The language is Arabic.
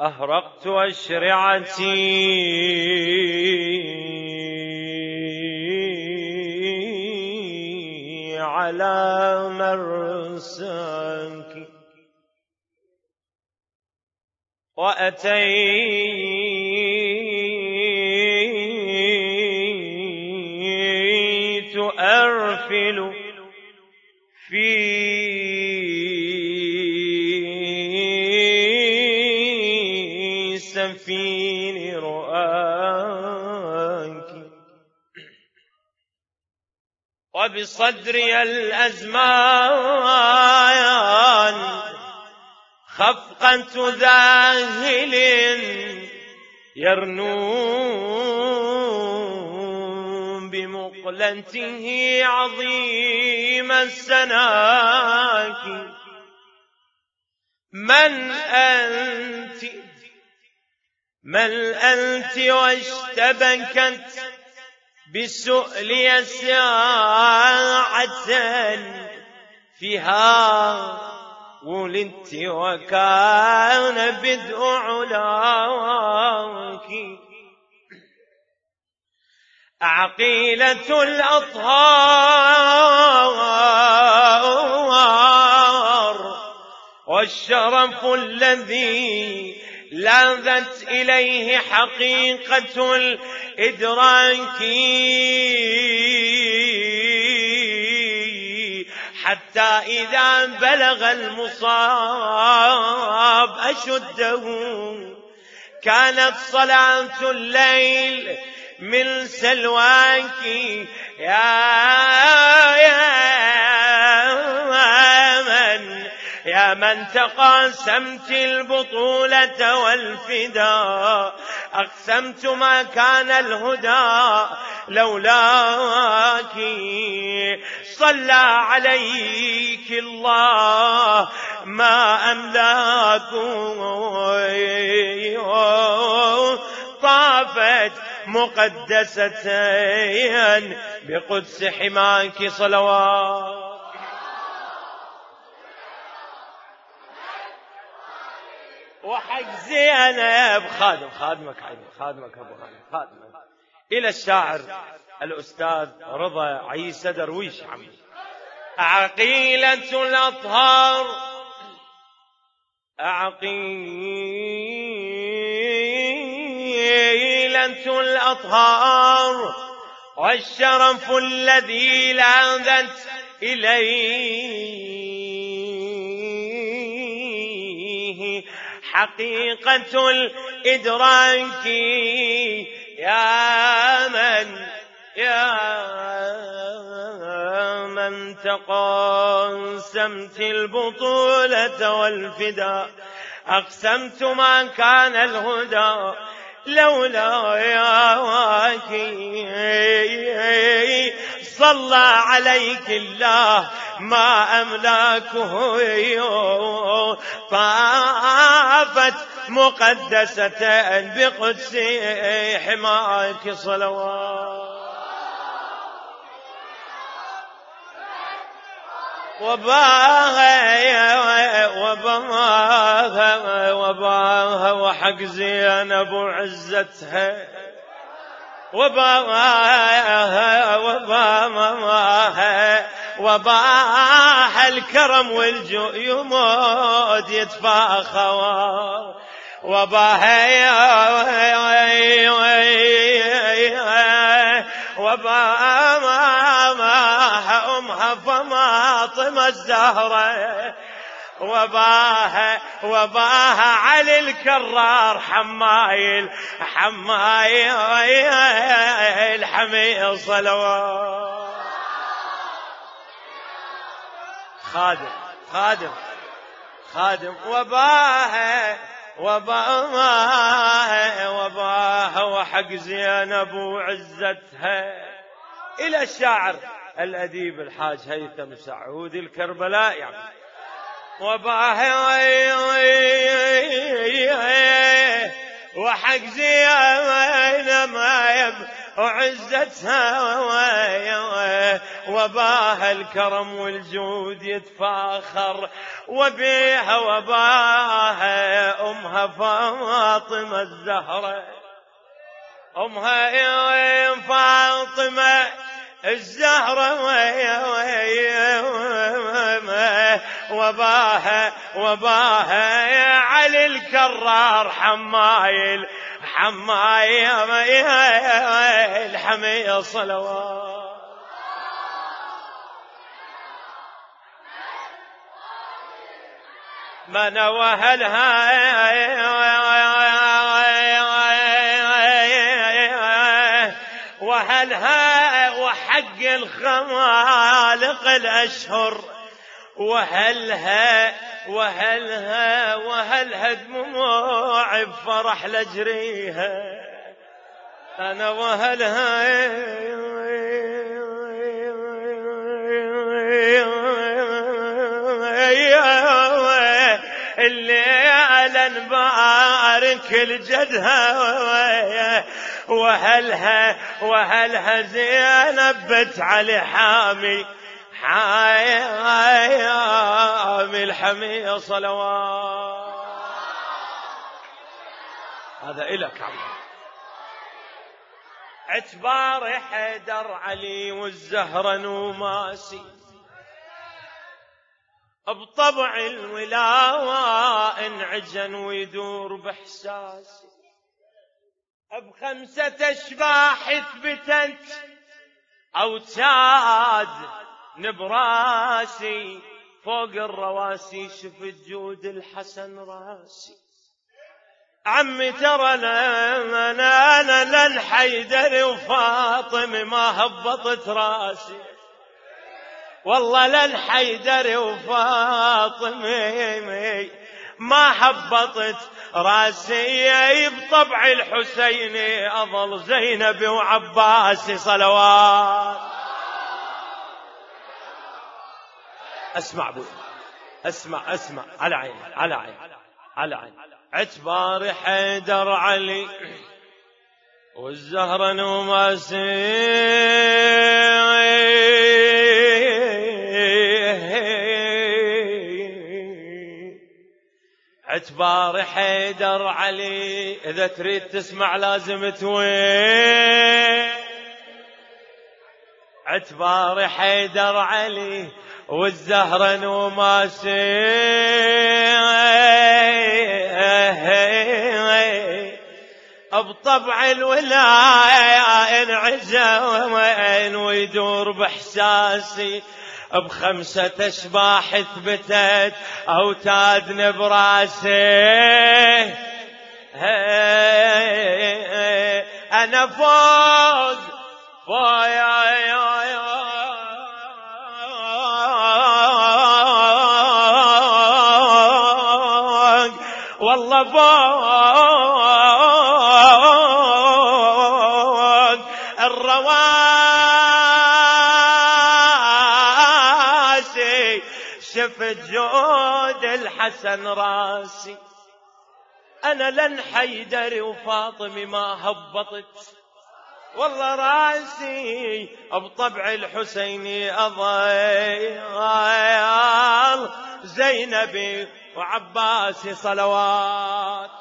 أهرقت أشرعتي على مرساك. وأتيت أرفل وبصدري الأزمان خفقة ذاهل يرنو بمقلته عظيم السناك. من أنت؟ من أنت واشتبكت؟ بسؤل ساعة فيها ولدت وكان بدء علاك عقيلة الأطهار والشرف الذي لاذت إليه حقيقة الإدراك حتى إذا بلغ المصاب أشده. كانت صلاة الليل من سلواك يا يا يا من تقاسمت البطولة والفداء أقسمت ما كان الهدى لولاك. صلى عليك الله ما أملاك. طافت مقدستين بقدس حماك صلوات. وحق زينب خادم خادمك عيني خادمك أبو خادمك. إلى الشاعر الأستاذ رضا عيسى درويش عمي عقيلة الأطهار. عقيلة الأطهار. والشرف الذي لاذت إليه. حقيقة الإدراك يا من يا من تقاسمت البطولة والفداء أقسمت ما كان الهدى لولا ياك صلى عليك الله ما أملاكه طافت مقدسة بقدس حماك صلوات. وباها وباها وباها وحق زينب وعزتها وباها وباها وباها الكرم والجيومود يتفاخوا. وباها وباها أمها فاطمة الزهرة. وباها وباها علي الكرار حمايل حمايل حمي صلوات. خادم خادم خادم وباها وباها وباها وحق زينب وعزتها. إلى الشاعر الأديب الحاج هيثم سعود الكربلاء يعني وحق زينب وعزتها وباها الكرم والجود يتفاخر وبيها وباها أمها فاطمة الزهرة. أمها فاطمة الزهرة وباها وباها علي الكرار حمايل حمايل الحمية صلوات. من وهلها وهلها وحق الخمالق الأشهر؟ وهلها وهلها وهلها دموع بفرح لجريها؟ أنا وهلها الليلة نبارك لجدها وهلها وهلها زينب بنت علي حامي حامي الحمية صلوات. هذا إلك عم اعتبار حيدر علي والزهرة نوماسي. بطبع الولاوة انعجن ويدور بإحساسي. بخمسة أشباح اثبتت اوتاد نبراسي فوق الرواسي شفت جود الحسن راسي. عمي ترى أنا أنا لن حيدر وفاطمة ما هبطت راسي. والله لن حيدر وفاطمة ما هبطت راسي بطبع الحسيني أظل زينب وعباسي صلوات. أسمع بو أسمع أسمع على عين على عين على عين اعتبار حيدر علي والزهر نوماسي اعتبار حيدر علي إذا تريد تسمع لازم توين. اعتبار حيدر علي والزهر نوماسي بطبع الولاية انعزم ويدور بإحساسي. بخمسة أشباح ثبتت أوتاد نبراسي أنا فوق فوق والله فوق الرواسي شفت جود الحسن راسي. أنا لن حيدر وفاطمي ما هبطت. والله راسي بطبع الحسيني اضيال زينبي وعباسي صلوات.